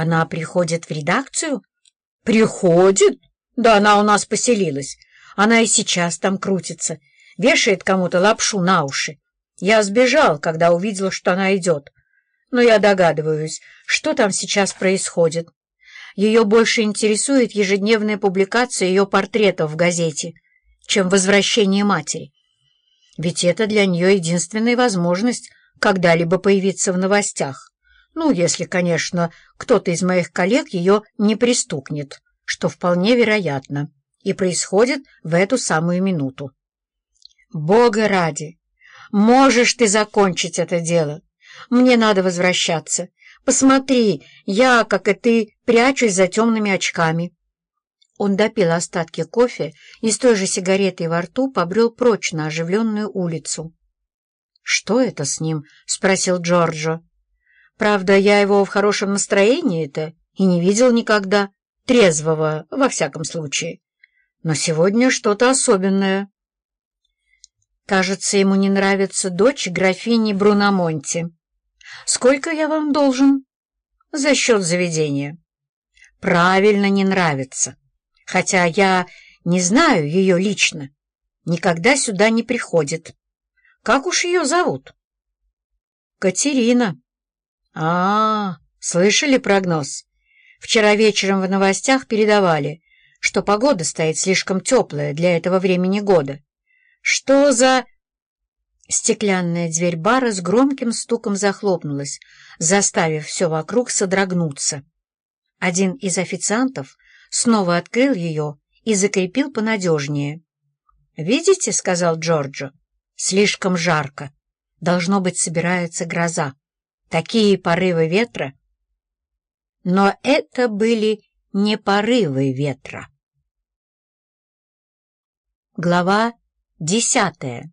Она приходит в редакцию? Приходит? Да она у нас поселилась. Она и сейчас там крутится, вешает кому-то лапшу на уши. Я сбежал, когда увидел, что она идет. Но я догадываюсь, что там сейчас происходит. Ее больше интересует ежедневная публикация ее портретов в газете, чем возвращение матери. Ведь это для нее единственная возможность когда-либо появиться в новостях. Ну, если, конечно, кто-то из моих коллег ее не пристукнет, что вполне вероятно, и происходит в эту самую минуту. Бога ради! Можешь ты закончить это дело? Мне надо возвращаться. Посмотри, я, как и ты, прячусь за темными очками. Он допил остатки кофе и с той же сигаретой во рту побрел прочь на оживленную улицу. «Что это с ним?» — спросил Джорджо. «Правда, я его в хорошем настроении-то и не видел никогда, трезвого, во всяком случае. Но сегодня что-то особенное». «Кажется, ему не нравится дочь графини Бруномонти. Сколько я вам должен?» «За счет заведения». «Правильно, не нравится. Хотя я не знаю ее лично. Никогда сюда не приходит». Как уж ее зовут? Катерина. А, -а, а, слышали прогноз? Вчера вечером в новостях передавали, что погода стоит слишком теплая для этого времени года. Что за... Стеклянная дверь бара с громким стуком захлопнулась, заставив все вокруг содрогнуться. Один из официантов снова открыл ее и закрепил понадежнее. «Видите?» — сказал Джорджо. Слишком жарко. Должно быть, собирается гроза. Такие порывы ветра. Но это были не порывы ветра. Глава десятая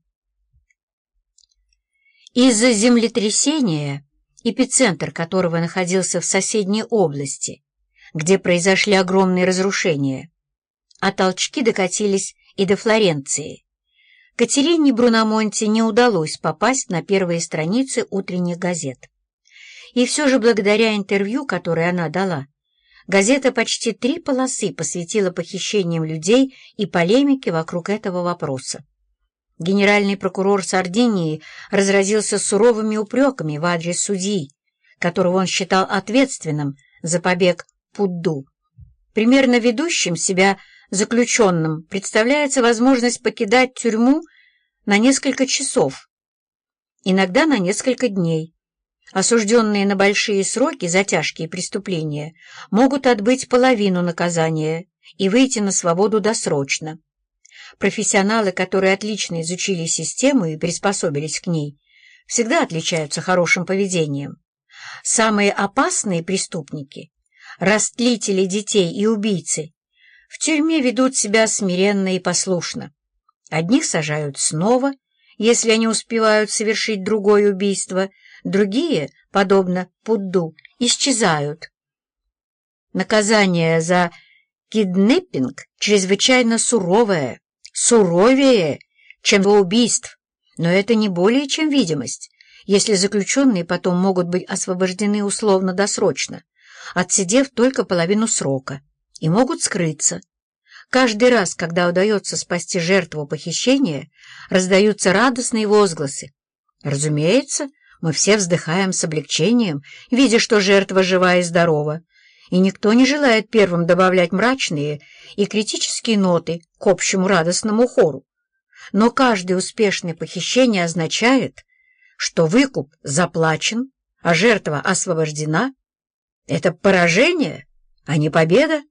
Из-за землетрясения, эпицентр которого находился в соседней области, где произошли огромные разрушения, а толчки докатились и до Флоренции, Катерине Бруномонти не удалось попасть на первые страницы утренних газет. И все же благодаря интервью, которое она дала, газета почти три полосы посвятила похищениям людей и полемике вокруг этого вопроса. Генеральный прокурор Сардинии разразился суровыми упреками в адрес судьи, которого он считал ответственным за побег Пудду. Примерно ведущим себя заключенным представляется возможность покидать тюрьму на несколько часов, иногда на несколько дней. Осужденные на большие сроки за тяжкие преступления могут отбыть половину наказания и выйти на свободу досрочно. Профессионалы, которые отлично изучили систему и приспособились к ней, всегда отличаются хорошим поведением. Самые опасные преступники, растлители детей и убийцы, в тюрьме ведут себя смиренно и послушно. Одних сажают снова, если они успевают совершить другое убийство, другие, подобно Пудду, исчезают. Наказание за киднеппинг чрезвычайно суровое, суровее, чем за убийств, но это не более чем видимость, если заключенные потом могут быть освобождены условно-досрочно, отсидев только половину срока и могут скрыться. Каждый раз, когда удается спасти жертву похищения, раздаются радостные возгласы. Разумеется, мы все вздыхаем с облегчением, видя, что жертва жива и здорова, и никто не желает первым добавлять мрачные и критические ноты к общему радостному хору. Но каждое успешное похищение означает, что выкуп заплачен, а жертва освобождена. Это поражение, а не победа.